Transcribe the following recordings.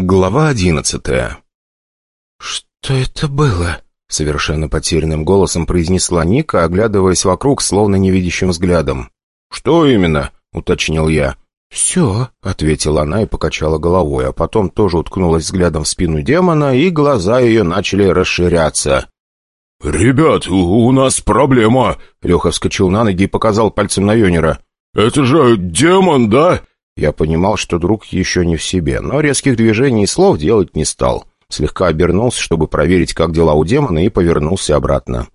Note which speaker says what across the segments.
Speaker 1: Глава одиннадцатая
Speaker 2: «Что это было?»
Speaker 1: — совершенно потерянным голосом произнесла Ника, оглядываясь вокруг, словно невидящим взглядом. «Что именно?» — уточнил я.
Speaker 2: «Все», —
Speaker 1: ответила она и покачала головой, а потом тоже уткнулась взглядом в спину демона, и глаза ее начали расширяться.
Speaker 3: «Ребят, у нас проблема!»
Speaker 1: Леха вскочил на ноги и показал пальцем на Йонера.
Speaker 3: «Это же демон, да?»
Speaker 1: Я понимал, что друг еще не в себе, но резких движений и слов делать не стал. Слегка обернулся, чтобы проверить, как дела у демона, и повернулся обратно.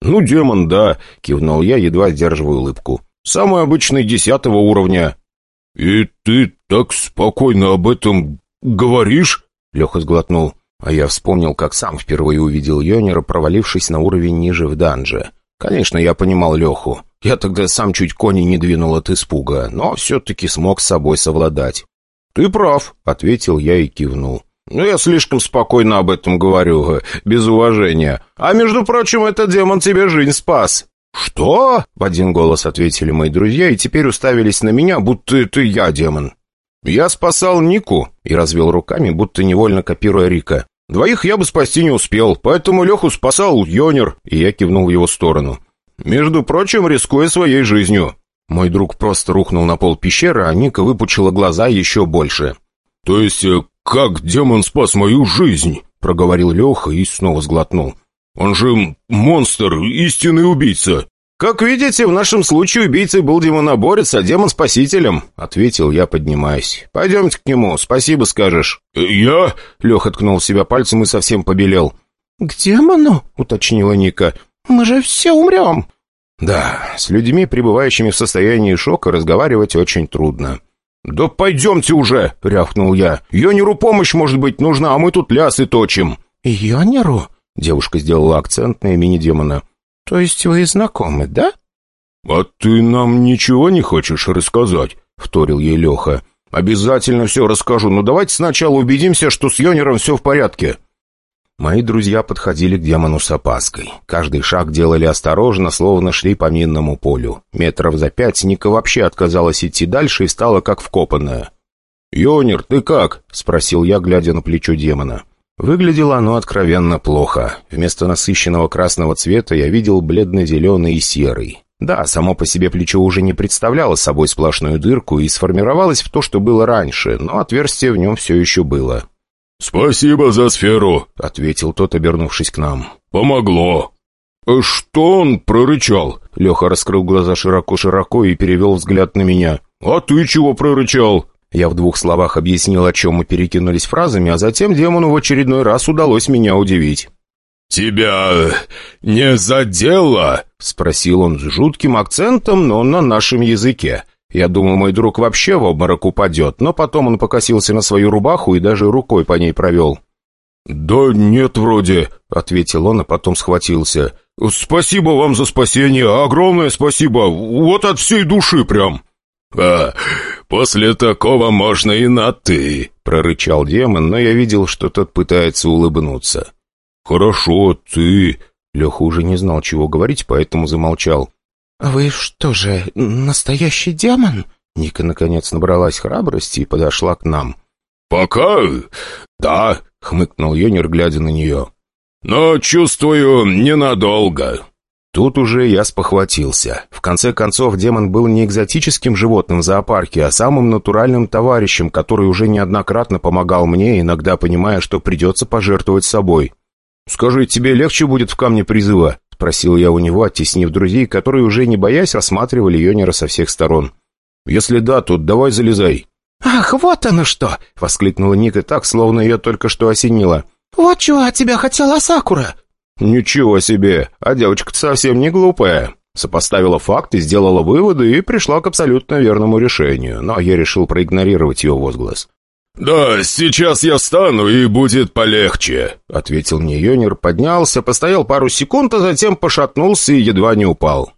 Speaker 3: «Ну, демон, да», — кивнул я, едва сдерживая улыбку. «Самый обычный десятого уровня». «И ты так спокойно об этом говоришь?»
Speaker 1: — Леха сглотнул. А я вспомнил, как сам впервые увидел Йонера, провалившись на уровень ниже в данже. Конечно, я понимал Леху. Я тогда сам чуть кони не двинул от испуга, но все-таки смог с собой совладать.
Speaker 3: «Ты прав», — ответил я и кивнул. «Ну, я слишком спокойно об этом говорю, без уважения. А между прочим, этот демон тебе жизнь спас».
Speaker 1: «Что?» — в один голос ответили мои друзья и теперь уставились на меня, будто это я демон.
Speaker 3: «Я спасал Нику» и развел руками, будто невольно копируя Рика. «Двоих я бы спасти не успел, поэтому Леху спасал Йонер», и я кивнул в его сторону. Между прочим, рискуя своей жизнью.
Speaker 1: Мой друг просто рухнул на пол пещеры, а Ника выпучила глаза еще больше.
Speaker 3: «То есть, э, как демон спас мою жизнь?» — проговорил Леха и снова сглотнул. «Он же монстр, истинный убийца!»
Speaker 1: «Как видите, в нашем случае убийцей был демоноборец, а демон спасителем», — ответил я, поднимаясь. «Пойдемте к нему, спасибо скажешь».
Speaker 3: «Э, «Я?»
Speaker 1: — Леха ткнул себя пальцем и совсем побелел.
Speaker 2: «К демону?» — уточнила Ника. Мы же все умрем!»
Speaker 1: «Да, с людьми, пребывающими в состоянии шока, разговаривать очень трудно».
Speaker 3: «Да пойдемте уже!» — рявкнул я. «Йонеру помощь, может быть, нужна, а мы тут лясы точим».
Speaker 2: «Йонеру?»
Speaker 1: — девушка сделала акцент на имени демона.
Speaker 2: «То есть вы знакомы, да?»
Speaker 3: «А ты нам ничего не хочешь рассказать?» — вторил ей Леха. «Обязательно все расскажу, но давайте сначала убедимся, что с Йонером все в порядке».
Speaker 1: Мои друзья подходили к демону с опаской. Каждый шаг делали осторожно, словно шли по минному полю. Метров за пять Ника вообще отказалась идти дальше и стала как вкопанная.
Speaker 3: «Йонер, ты как?»
Speaker 1: — спросил я, глядя на плечо демона. Выглядело оно откровенно плохо. Вместо насыщенного красного цвета я видел бледно-зеленый и серый. Да, само по себе плечо уже не представляло собой сплошную дырку и сформировалось в то, что было раньше, но отверстие в нем все еще было.
Speaker 3: «Спасибо за сферу», —
Speaker 1: ответил тот, обернувшись к нам.
Speaker 3: «Помогло». «Э, «Что он прорычал?»
Speaker 1: Леха раскрыл глаза широко-широко и перевел взгляд на меня.
Speaker 3: «А ты чего прорычал?»
Speaker 1: Я в двух словах объяснил, о чем мы перекинулись фразами, а затем демону в очередной раз удалось меня удивить.
Speaker 3: «Тебя не задело?»
Speaker 1: — спросил он с жутким акцентом, но на нашем языке. Я думал, мой друг вообще в обморок упадет, но потом он покосился на свою рубаху и даже рукой по ней провел.
Speaker 3: «Да нет, вроде», — ответил он, а потом схватился. «Спасибо вам за спасение, огромное спасибо, вот от всей души прям». «А, после такого можно и на «ты», — прорычал демон, но я видел, что тот пытается улыбнуться.
Speaker 1: «Хорошо, ты...» Леха уже не знал, чего говорить, поэтому замолчал.
Speaker 2: «Вы что же, настоящий демон?»
Speaker 1: Ника, наконец, набралась храбрости и подошла к нам.
Speaker 3: «Пока... да», — хмыкнул Йонер, глядя на нее. «Но, чувствую, ненадолго».
Speaker 1: Тут уже я спохватился. В конце концов, демон был не экзотическим животным в зоопарке, а самым натуральным товарищем, который уже неоднократно помогал мне, иногда понимая, что придется пожертвовать собой. «Скажи, тебе легче будет в камне призыва?» Спросил я у него, оттеснив друзей, которые, уже не боясь, рассматривали Йонера со всех сторон. «Если да, то давай залезай».
Speaker 2: «Ах, вот оно что!»
Speaker 1: — воскликнула Ника так, словно ее только что осенило.
Speaker 2: «Вот чего от тебя хотела Сакура!»
Speaker 1: «Ничего себе! А девочка-то совсем не глупая!» Сопоставила факты, сделала выводы и пришла к абсолютно верному решению, но я решил проигнорировать ее возглас.
Speaker 3: «Да, сейчас я встану, и будет полегче», — ответил мне Йонер, поднялся, постоял пару секунд, а затем пошатнулся и едва не упал.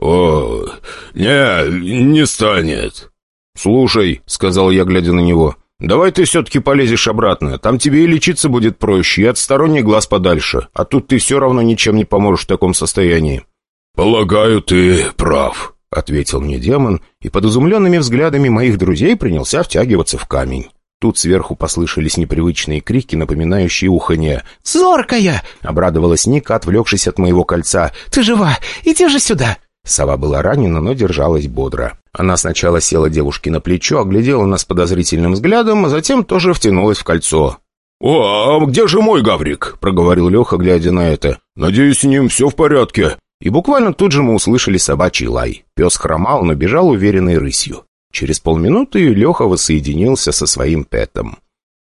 Speaker 3: «О, не, не станет».
Speaker 1: «Слушай», — сказал я, глядя на него, — «давай ты все-таки полезешь обратно. Там тебе и лечиться будет проще, и от сторонних глаз подальше. А тут ты все равно ничем не поможешь в таком состоянии».
Speaker 3: «Полагаю, ты прав», — ответил мне демон, и под изумленными взглядами моих друзей принялся втягиваться в камень.
Speaker 1: Тут сверху послышались непривычные крики, напоминающие уханье.
Speaker 2: «Зоркая!»
Speaker 1: — обрадовалась Ника, отвлекшись от моего кольца.
Speaker 2: «Ты жива! Иди же сюда!»
Speaker 1: Сова была ранена, но держалась бодро. Она сначала села девушке на плечо, оглядела нас подозрительным взглядом, а затем тоже втянулась в кольцо.
Speaker 3: «О, а где же мой гаврик?» — проговорил Леха, глядя на это. «Надеюсь, с ним все в порядке».
Speaker 1: И буквально тут же мы услышали собачий лай. Пес хромал, но бежал уверенной рысью. Через полминуты Леха воссоединился со своим пэтом.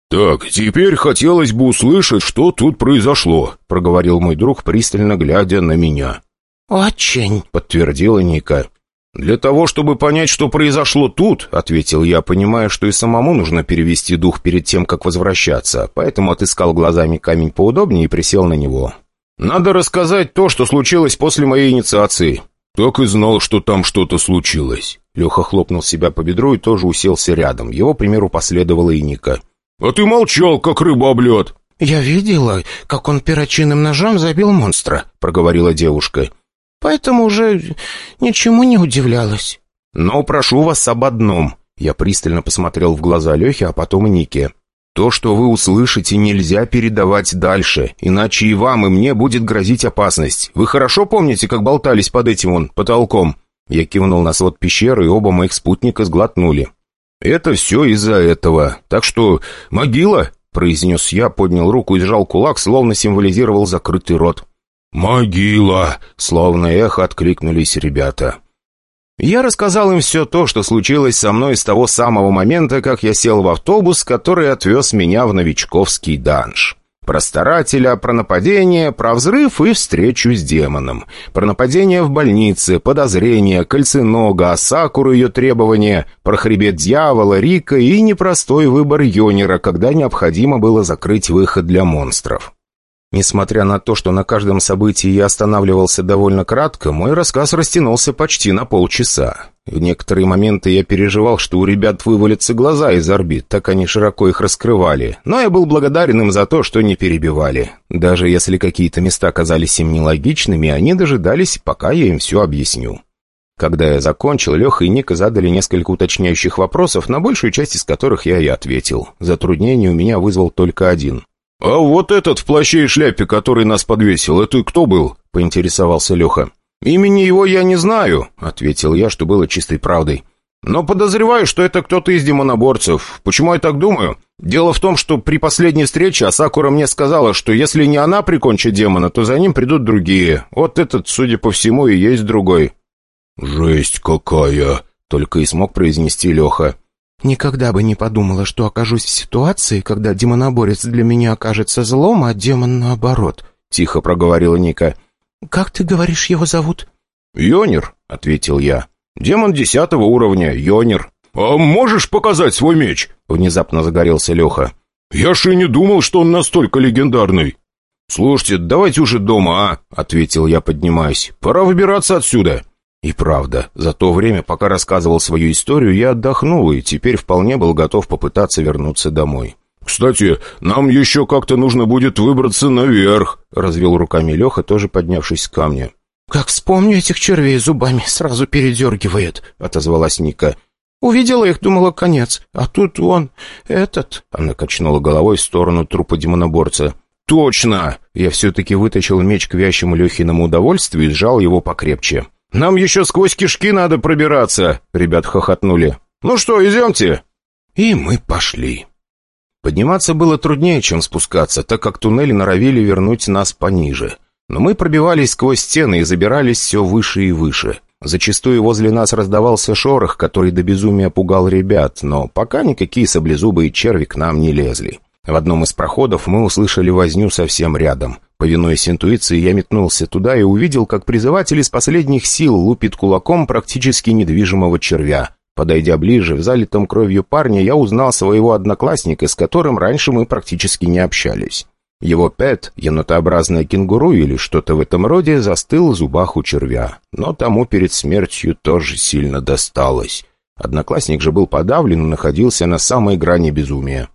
Speaker 3: «Так, теперь хотелось бы услышать, что тут произошло», — проговорил мой друг, пристально глядя на меня.
Speaker 2: «Очень», —
Speaker 1: подтвердила Ника. «Для того, чтобы понять, что произошло тут», — ответил я, понимая, что и самому нужно перевести дух перед тем, как возвращаться, поэтому отыскал глазами камень поудобнее и присел на него. «Надо рассказать то, что случилось после моей инициации».
Speaker 3: «Так и знал, что там что-то случилось».
Speaker 1: Леха хлопнул себя по бедру и тоже уселся рядом. Его примеру последовала и Ника.
Speaker 3: «А ты молчал, как рыба об лед!»
Speaker 2: «Я видела, как он перочинным ножом забил монстра», — проговорила девушка поэтому уже ничему не удивлялась.
Speaker 1: «Но прошу вас об одном». Я пристально посмотрел в глаза Лехе, а потом и Нике. «То, что вы услышите, нельзя передавать дальше, иначе и вам, и мне будет грозить опасность. Вы хорошо помните, как болтались под этим вон потолком?» Я кивнул на свод пещеры, и оба моих спутника сглотнули. «Это все из-за этого. Так что могила?» — произнес я, поднял руку и сжал кулак, словно символизировал закрытый рот.
Speaker 3: «Могила!»
Speaker 1: — словно эхо откликнулись ребята. Я рассказал им все то, что случилось со мной с того самого момента, как я сел в автобус, который отвез меня в новичковский данж. Про старателя, про нападение, про взрыв и встречу с демоном. Про нападение в больнице, подозрения, кольценога, Сакуру ее требования, про хребет дьявола, Рика и непростой выбор Йонера, когда необходимо было закрыть выход для монстров. Несмотря на то, что на каждом событии я останавливался довольно кратко, мой рассказ растянулся почти на полчаса. В некоторые моменты я переживал, что у ребят вывалятся глаза из орбит, так они широко их раскрывали. Но я был благодарен им за то, что не перебивали. Даже если какие-то места казались им нелогичными, они дожидались, пока я им все объясню. Когда я закончил, Леха и Ника задали несколько уточняющих вопросов, на большую часть из которых я и ответил. Затруднение у меня вызвал только один.
Speaker 3: «А вот этот в плаще и шляпе, который нас подвесил, это кто был?» — поинтересовался Леха.
Speaker 1: «Имени его я не знаю», — ответил я, что было чистой правдой. «Но подозреваю, что это кто-то из демоноборцев. Почему я так думаю? Дело в том, что при последней встрече Асакура мне сказала, что если не она прикончит демона, то за ним придут другие. Вот этот, судя по всему, и есть другой».
Speaker 3: «Жесть какая!» — только и смог произнести Леха.
Speaker 2: Никогда бы не подумала, что окажусь в ситуации, когда демоноборец для меня окажется злом, а демон наоборот», — тихо проговорила Ника. «Как ты говоришь, его зовут?»
Speaker 1: «Йонер», — ответил я. «Демон десятого уровня, Йонер».
Speaker 3: «А можешь показать свой меч?»
Speaker 1: — внезапно загорелся Леха.
Speaker 3: «Я же и не думал, что он настолько легендарный».
Speaker 1: «Слушайте, давайте уже дома, а?» — ответил я, поднимаясь. «Пора выбираться отсюда». И правда, за то время, пока рассказывал свою историю, я отдохнул и теперь вполне был готов попытаться вернуться домой.
Speaker 3: «Кстати, нам еще как-то нужно будет выбраться наверх», —
Speaker 1: развел руками Леха, тоже поднявшись с камня.
Speaker 2: «Как вспомню этих червей зубами, сразу передергивает», — отозвалась Ника. «Увидела их, думала, конец. А тут он... этот...»
Speaker 1: Она качнула головой в сторону трупа демоноборца. «Точно!» Я все-таки вытащил меч к вящему Лехиному удовольствию и сжал его покрепче. «Нам еще сквозь кишки надо пробираться!» — ребят хохотнули. «Ну что, идемте?» И мы пошли. Подниматься было труднее, чем спускаться, так как туннели норовили вернуть нас пониже. Но мы пробивались сквозь стены и забирались все выше и выше. Зачастую возле нас раздавался шорох, который до безумия пугал ребят, но пока никакие саблезубые черви к нам не лезли. В одном из проходов мы услышали возню совсем рядом. Повинуясь интуиции, я метнулся туда и увидел, как призыватель из последних сил лупит кулаком практически недвижимого червя. Подойдя ближе, в залитом кровью парня, я узнал своего одноклассника, с которым раньше мы практически не общались. Его пэт, енотообразное кенгуру или что-то в этом роде, застыл в зубах у червя. Но тому перед смертью тоже сильно досталось. Одноклассник же был подавлен и находился на самой грани безумия.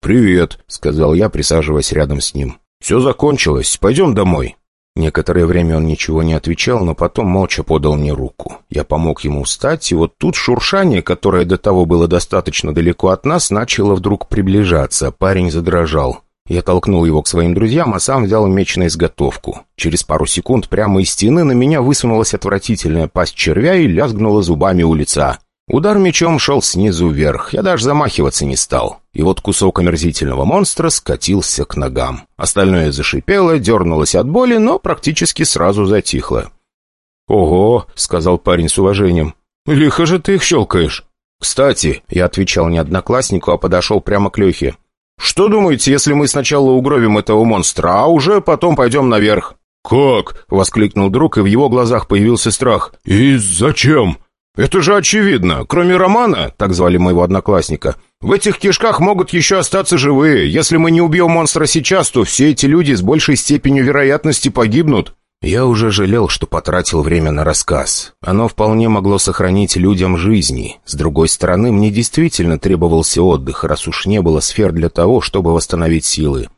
Speaker 1: «Привет», — сказал я, присаживаясь рядом с ним. «Все закончилось. Пойдем домой». Некоторое время он ничего не отвечал, но потом молча подал мне руку. Я помог ему встать, и вот тут шуршание, которое до того было достаточно далеко от нас, начало вдруг приближаться. Парень задрожал. Я толкнул его к своим друзьям, а сам взял меч на изготовку. Через пару секунд прямо из стены на меня высунулась отвратительная пасть червя и лязгнула зубами у лица. Удар мечом шел снизу вверх, я даже замахиваться не стал. И вот кусок омерзительного монстра скатился к ногам. Остальное зашипело, дернулось от боли, но практически сразу затихло. «Ого!» — сказал парень с уважением. «Лихо же ты их щелкаешь!» «Кстати», — я отвечал не однокласснику, а подошел прямо к Лехе. «Что думаете, если мы сначала угробим этого монстра, а уже потом пойдем наверх?»
Speaker 3: «Как?»
Speaker 1: — воскликнул друг, и в его глазах появился страх.
Speaker 3: «И зачем?»
Speaker 1: «Это же очевидно. Кроме Романа, так звали моего одноклассника, в этих кишках могут еще остаться живые. Если мы не убьем монстра сейчас, то все эти люди с большей степенью вероятности погибнут». Я уже жалел, что потратил время на рассказ. Оно вполне могло сохранить людям жизни. С другой стороны, мне действительно требовался отдых, раз уж не было сфер для того, чтобы восстановить силы.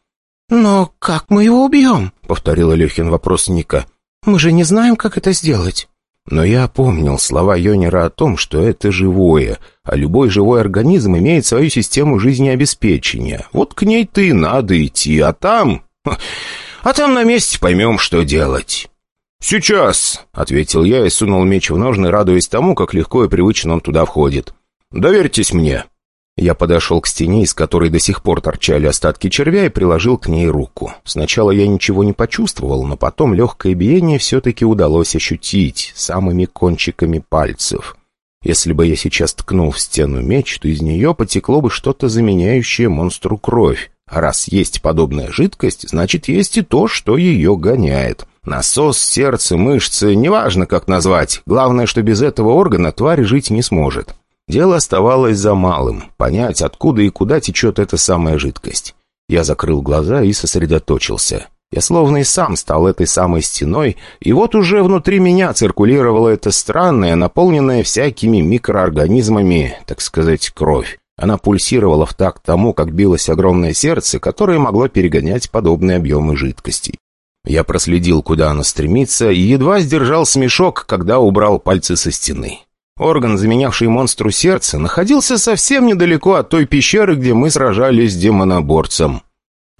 Speaker 2: «Но как мы его убьем?»
Speaker 1: — повторила Лехин вопрос Ника.
Speaker 2: «Мы же не знаем, как это сделать».
Speaker 1: Но я помнил слова Йонера о том, что это живое, а любой живой организм имеет свою систему жизнеобеспечения. Вот к ней-то и надо идти, а там... А там на месте поймем, что делать». «Сейчас», — ответил я и сунул меч в ножны, радуясь тому, как легко и привычно он туда входит. «Доверьтесь мне». Я подошел к стене, из которой до сих пор торчали остатки червя, и приложил к ней руку. Сначала я ничего не почувствовал, но потом легкое биение все-таки удалось ощутить самыми кончиками пальцев. Если бы я сейчас ткнул в стену меч, то из нее потекло бы что-то заменяющее монстру кровь. А раз есть подобная жидкость, значит, есть и то, что ее гоняет. Насос, сердце, мышцы, неважно, как назвать. Главное, что без этого органа тварь жить не сможет. Дело оставалось за малым — понять, откуда и куда течет эта самая жидкость. Я закрыл глаза и сосредоточился. Я словно и сам стал этой самой стеной, и вот уже внутри меня циркулировала эта странная, наполненная всякими микроорганизмами, так сказать, кровь. Она пульсировала в такт тому, как билось огромное сердце, которое могло перегонять подобные объемы жидкости. Я проследил, куда она стремится, и едва сдержал смешок, когда убрал пальцы со стены. Орган, заменявший монстру сердце, находился совсем недалеко от той пещеры, где мы сражались с демоноборцем.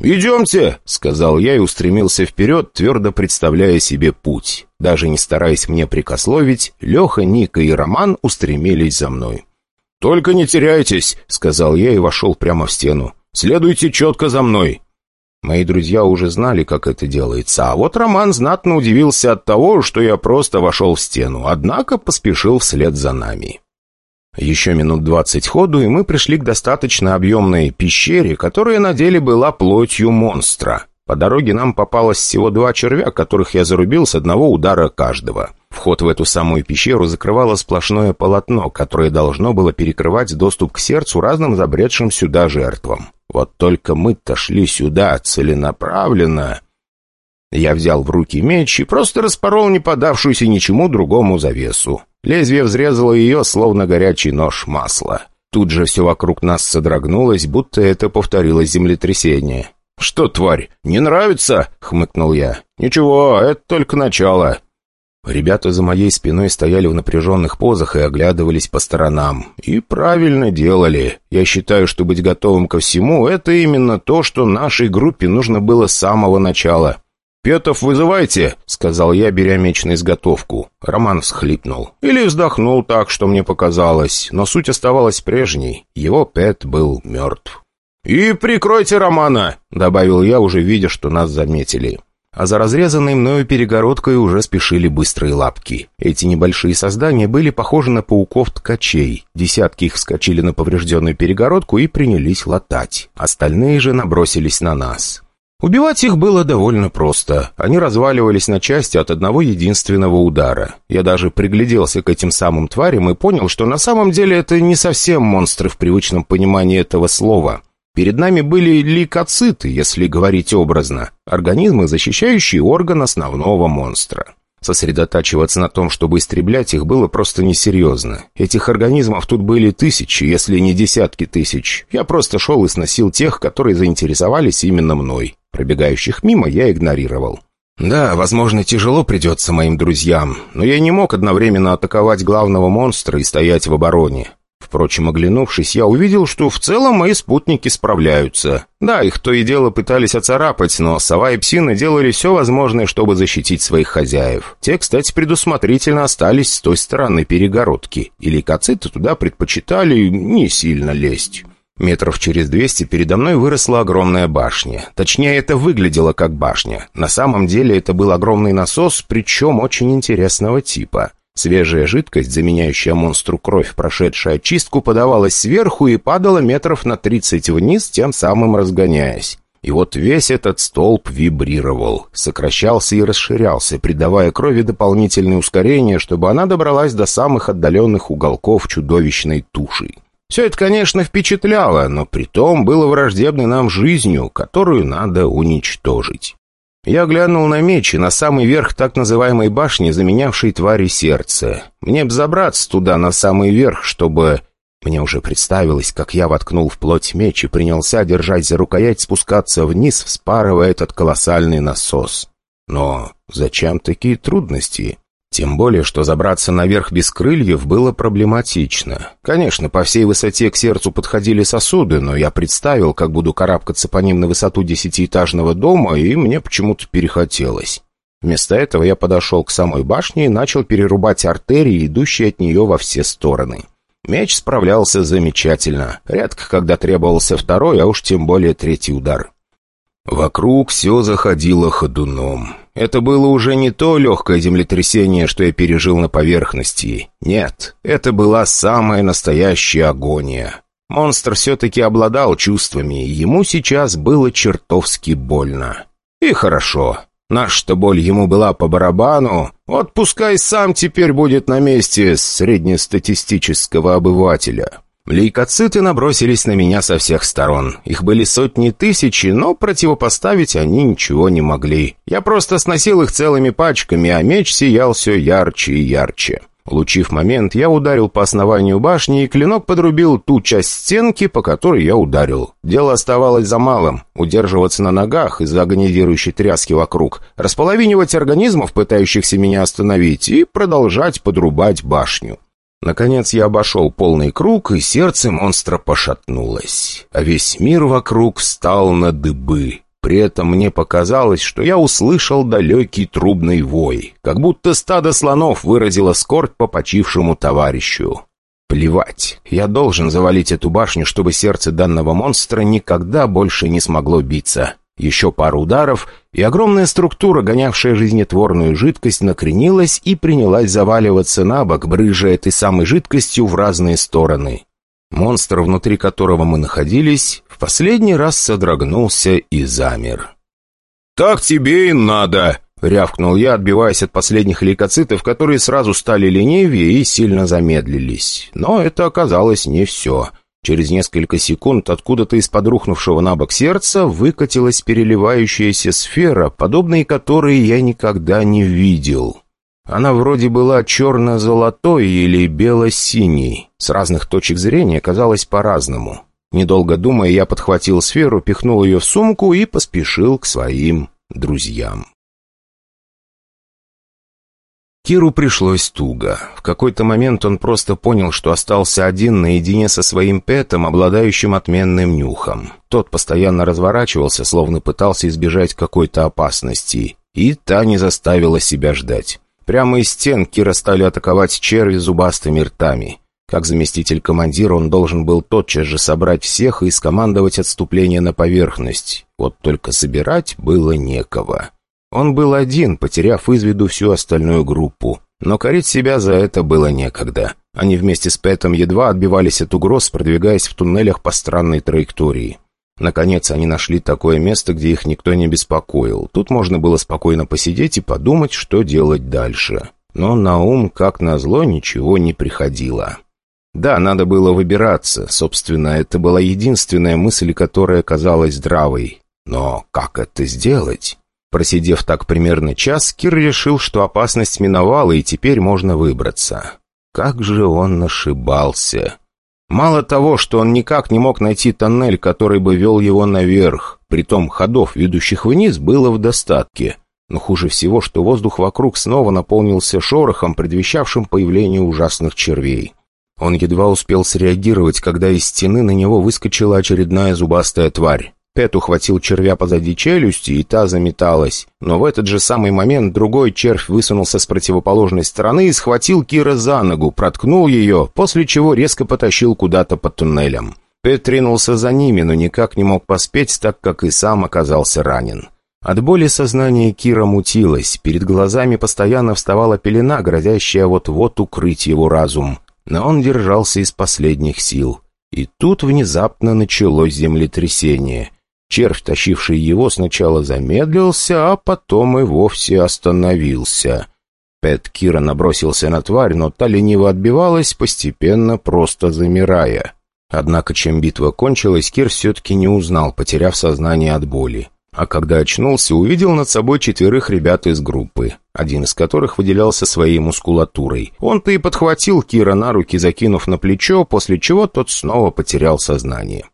Speaker 1: «Идемте!» — сказал я и устремился вперед, твердо представляя себе путь. Даже не стараясь мне прикословить, Леха, Ника и Роман устремились за мной. «Только не теряйтесь!» — сказал я и вошел прямо в стену. «Следуйте четко за мной!» Мои друзья уже знали, как это делается, а вот Роман знатно удивился от того, что я просто вошел в стену, однако поспешил вслед за нами. Еще минут двадцать ходу, и мы пришли к достаточно объемной пещере, которая на деле была плотью монстра. По дороге нам попалось всего два червя, которых я зарубил с одного удара каждого. Вход в эту самую пещеру закрывало сплошное полотно, которое должно было перекрывать доступ к сердцу разным забредшим сюда жертвам. Вот только мы-то шли сюда целенаправленно. Я взял в руки меч и просто распорол не подавшуюся ничему другому завесу. Лезвие взрезало ее, словно горячий нож масла. Тут же все вокруг нас содрогнулось, будто это повторилось землетрясение. «Что, тварь, не нравится?» — хмыкнул я. «Ничего, это только начало». Ребята за моей спиной стояли в напряженных позах и оглядывались по сторонам. И правильно делали. Я считаю, что быть готовым ко всему — это именно то, что нашей группе нужно было с самого начала. «Петов вызывайте», — сказал я, беря меч на изготовку. Роман всхлипнул. Или вздохнул так, что мне показалось. Но суть оставалась прежней. Его Пет был мертв. «И прикройте Романа», — добавил я, уже видя, что нас заметили а за разрезанной мною перегородкой уже спешили быстрые лапки. Эти небольшие создания были похожи на пауков-ткачей. Десятки их вскочили на поврежденную перегородку и принялись латать. Остальные же набросились на нас. Убивать их было довольно просто. Они разваливались на части от одного единственного удара. Я даже пригляделся к этим самым тварям и понял, что на самом деле это не совсем монстры в привычном понимании этого слова. Перед нами были лейкоциты, если говорить образно, организмы, защищающие орган основного монстра. Сосредотачиваться на том, чтобы истреблять их, было просто несерьезно. Этих организмов тут были тысячи, если не десятки тысяч. Я просто шел и сносил тех, которые заинтересовались именно мной. Пробегающих мимо я игнорировал. Да, возможно, тяжело придется моим друзьям, но я не мог одновременно атаковать главного монстра и стоять в обороне. Впрочем, оглянувшись, я увидел, что в целом мои спутники справляются. Да, их то и дело пытались оцарапать, но сова и псина делали все возможное, чтобы защитить своих хозяев. Те, кстати, предусмотрительно остались с той стороны перегородки, и лейкоциты туда предпочитали не сильно лезть. Метров через двести передо мной выросла огромная башня. Точнее, это выглядело как башня. На самом деле это был огромный насос, причем очень интересного типа. Свежая жидкость, заменяющая монстру кровь, прошедшая очистку, подавалась сверху и падала метров на 30 вниз, тем самым разгоняясь. И вот весь этот столб вибрировал, сокращался и расширялся, придавая крови дополнительное ускорение, чтобы она добралась до самых отдаленных уголков чудовищной туши. Все это, конечно, впечатляло, но при том было враждебной нам жизнью, которую надо уничтожить. Я глянул на меч и на самый верх так называемой башни, заменявшей твари сердце. Мне б забраться туда, на самый верх, чтобы... Мне уже представилось, как я воткнул в плоть меч и принялся держать за рукоять спускаться вниз, вспарывая этот колоссальный насос. Но зачем такие трудности? Тем более, что забраться наверх без крыльев было проблематично. Конечно, по всей высоте к сердцу подходили сосуды, но я представил, как буду карабкаться по ним на высоту десятиэтажного дома, и мне почему-то перехотелось. Вместо этого я подошел к самой башне и начал перерубать артерии, идущие от нее во все стороны. Меч справлялся замечательно. Редко, когда требовался второй, а уж тем более третий удар. Вокруг все заходило ходуном. Это было уже не то легкое землетрясение, что я пережил на поверхности. Нет, это была самая настоящая агония. Монстр все-таки обладал чувствами, и ему сейчас было чертовски больно. И хорошо. Наша-то боль ему была по барабану. Вот пускай сам теперь будет на месте среднестатистического обывателя. Лейкоциты набросились на меня со всех сторон. Их были сотни тысяч, но противопоставить они ничего не могли. Я просто сносил их целыми пачками, а меч сиял все ярче и ярче. Улучив момент, я ударил по основанию башни, и клинок подрубил ту часть стенки, по которой я ударил. Дело оставалось за малым — удерживаться на ногах из-за агонизирующей тряски вокруг, располовинивать организмов, пытающихся меня остановить, и продолжать подрубать башню. Наконец я обошел полный круг, и сердце монстра пошатнулось, а весь мир вокруг встал на дыбы. При этом мне показалось, что я услышал далекий трубный вой, как будто стадо слонов выразило скорбь по почившему товарищу. Плевать, я должен завалить эту башню, чтобы сердце данного монстра никогда больше не смогло биться. Еще пару ударов, и огромная структура, гонявшая жизнетворную жидкость, накренилась и принялась заваливаться на бок, брыжа этой самой жидкостью в разные стороны. Монстр, внутри которого мы находились, в последний раз содрогнулся и замер. «Так тебе и надо!» — рявкнул я, отбиваясь от последних лейкоцитов, которые сразу стали ленивее и сильно замедлились. Но это оказалось не все — Через несколько секунд откуда-то из-под рухнувшего на бок сердца выкатилась переливающаяся сфера, подобной которой я никогда не видел. Она вроде была черно-золотой или бело-синей. С разных точек зрения казалось по-разному. Недолго думая, я подхватил сферу, пихнул ее в сумку и поспешил к своим друзьям. Киру пришлось туго. В какой-то момент он просто понял, что остался один наедине со своим пэтом, обладающим отменным нюхом. Тот постоянно разворачивался, словно пытался избежать какой-то опасности. И та не заставила себя ждать. Прямо из стен Кира стали атаковать черви зубастыми ртами. Как заместитель командира он должен был тотчас же собрать всех и скомандовать отступление на поверхность. Вот только собирать было некого. Он был один, потеряв из виду всю остальную группу. Но корить себя за это было некогда. Они вместе с Пэтом едва отбивались от угроз, продвигаясь в туннелях по странной траектории. Наконец они нашли такое место, где их никто не беспокоил. Тут можно было спокойно посидеть и подумать, что делать дальше. Но на ум, как назло, ничего не приходило. Да, надо было выбираться. Собственно, это была единственная мысль, которая казалась здравой. Но как это сделать? Просидев так примерно час, Кир решил, что опасность миновала и теперь можно выбраться. Как же он ошибался. Мало того, что он никак не мог найти тоннель, который бы вел его наверх, притом ходов, ведущих вниз, было в достатке. Но хуже всего, что воздух вокруг снова наполнился шорохом, предвещавшим появление ужасных червей. Он едва успел среагировать, когда из стены на него выскочила очередная зубастая тварь. Пэт ухватил червя позади челюсти, и та заметалась. Но в этот же самый момент другой червь высунулся с противоположной стороны и схватил Кира за ногу, проткнул ее, после чего резко потащил куда-то под туннелем. Пэт ринулся за ними, но никак не мог поспеть, так как и сам оказался ранен. От боли сознание Кира мутилось, перед глазами постоянно вставала пелена, грозящая вот-вот укрыть его разум. Но он держался из последних сил. И тут внезапно началось землетрясение. Червь, тащивший его, сначала замедлился, а потом и вовсе остановился. Пэт Кира набросился на тварь, но та лениво отбивалась, постепенно просто замирая. Однако, чем битва кончилась, Кир все-таки не узнал, потеряв сознание от боли. А когда очнулся, увидел над собой четверых ребят из группы, один из которых выделялся своей мускулатурой. Он-то и подхватил Кира на руки, закинув на плечо, после чего тот снова потерял сознание.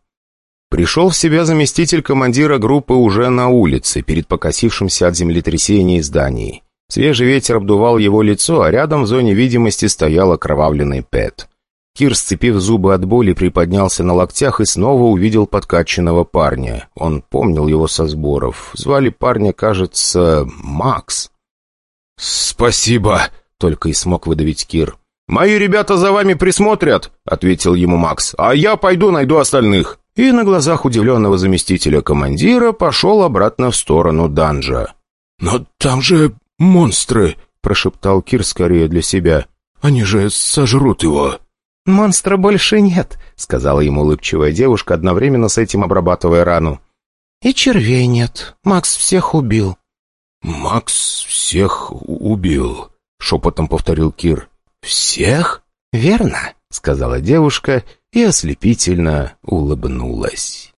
Speaker 1: Пришел в себя заместитель командира группы уже на улице, перед покосившимся от землетрясения зданием. Свежий ветер обдувал его лицо, а рядом в зоне видимости стоял окровавленный Пэт. Кир, сцепив зубы от боли, приподнялся на локтях и снова увидел подкачанного парня. Он помнил его со сборов. Звали парня, кажется, Макс.
Speaker 3: «Спасибо!» — только и смог выдавить Кир.
Speaker 1: «Мои ребята за вами присмотрят», — ответил ему Макс. «А я пойду найду остальных». И на глазах удивленного заместителя командира пошел обратно в сторону данжа.
Speaker 3: «Но там же монстры!» — прошептал Кир скорее для себя. «Они же сожрут его!»
Speaker 2: «Монстра больше нет», — сказала ему улыбчивая девушка, одновременно с этим обрабатывая рану. «И червей нет. Макс всех убил».
Speaker 3: «Макс всех убил», — шепотом повторил Кир. «Всех?»
Speaker 2: «Верно», — сказала девушка и ослепительно улыбнулась.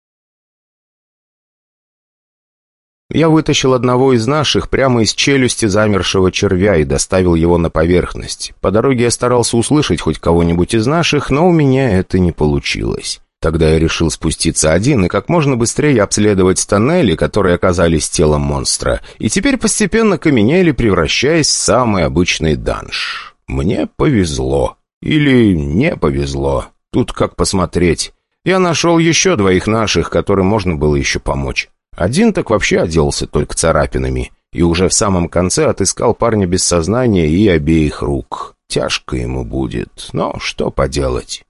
Speaker 1: Я вытащил одного из наших прямо из челюсти замершего червя и доставил его на поверхность. По дороге я старался услышать хоть кого-нибудь из наших, но у меня это не получилось. Тогда я решил спуститься один и как можно быстрее обследовать тоннели, которые оказались телом монстра, и теперь постепенно каменели, превращаясь в самый обычный данж. Мне повезло. Или не повезло. Тут как посмотреть. Я нашел еще двоих наших, которым можно было еще помочь. Один так вообще оделся только царапинами, и уже в самом конце отыскал парня без сознания и обеих рук. Тяжко ему будет, но что поделать.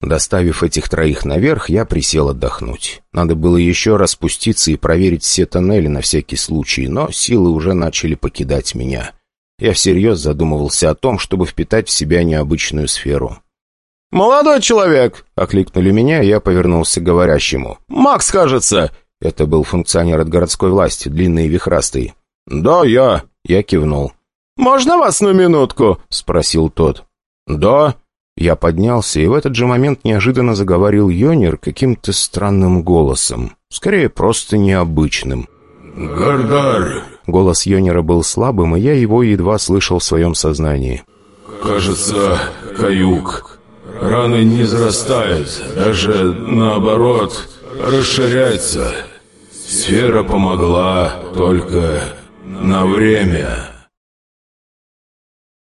Speaker 1: Доставив этих троих наверх, я присел отдохнуть. Надо было еще раз спуститься и проверить все тоннели на всякий случай, но силы уже начали покидать меня. Я всерьез задумывался о том, чтобы впитать в себя необычную сферу.
Speaker 3: «Молодой человек!» — окликнули меня, и я повернулся к говорящему. «Макс, кажется!
Speaker 1: Это был функционер от городской власти, длинный и вихрастый.
Speaker 3: «Да, я!» — я кивнул.
Speaker 1: «Можно вас на минутку?» — спросил тот.
Speaker 3: «Да».
Speaker 1: Я поднялся, и в этот же момент неожиданно заговорил Йонер каким-то странным голосом. Скорее, просто необычным.
Speaker 3: «Гардар!»
Speaker 1: Голос Йонера был слабым, и я его едва слышал в своем сознании.
Speaker 3: «Кажется, каюк. Раны не зарастают, даже наоборот, расширяются. Сфера помогла только на время.